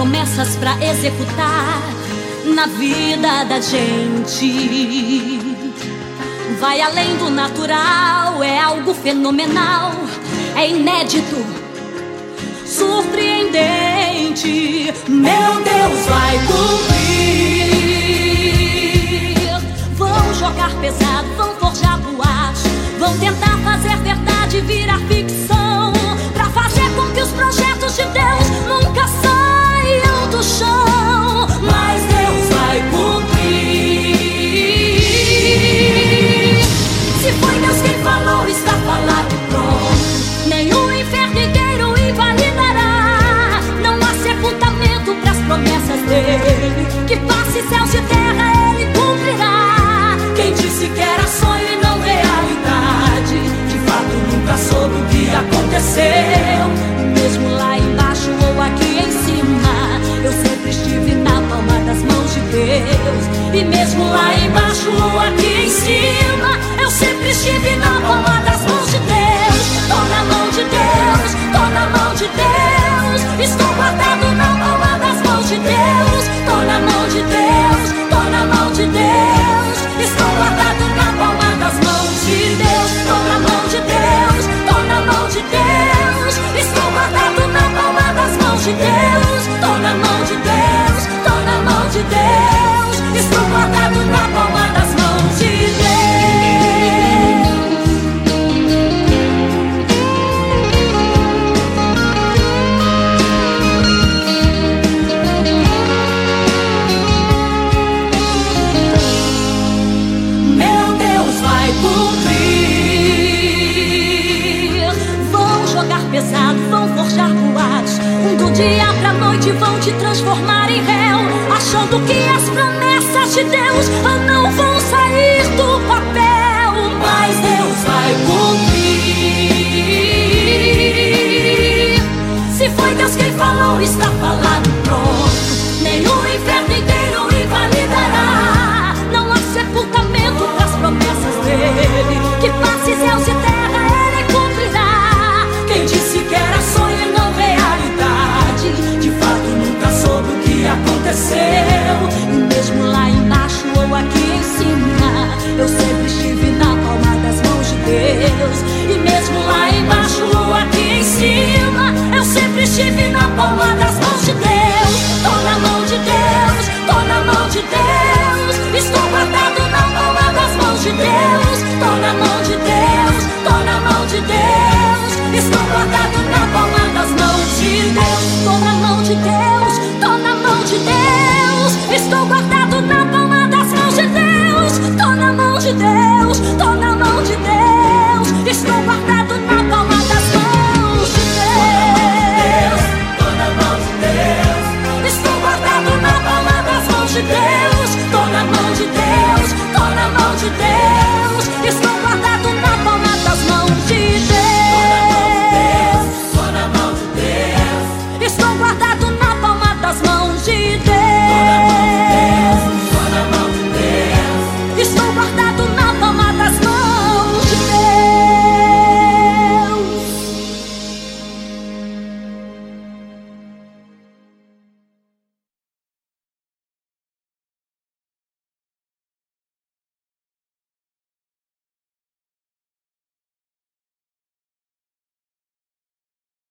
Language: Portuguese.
promessas para executar na vida da gente. Vai além do natural, é algo fenomenal, é inédito, surpreendente. Meu Deus vai Passe céus e terra, ele cumprirá. Quem disse que era sonho e não realidade, de fato nunca soube o que aconteceu. Mesmo lá embaixo ou aqui em cima, eu sempre estive na palma das mãos de Deus. E mesmo lá embaixo ou aqui em cima, eu sempre estive na palma das mãos de Deus. Tô na mão de Deus, tô na mão de Deus. Estou guardado na palma das mãos de Deus. Meu Deus vai cumprir. Vão jogar pesado, vão forjar dia pra noite vão te transformar em réu. Achando que as promessas de Deus não vão sair do papel. Deus, tô na mão de Deus, tô na mão de Deus. Estou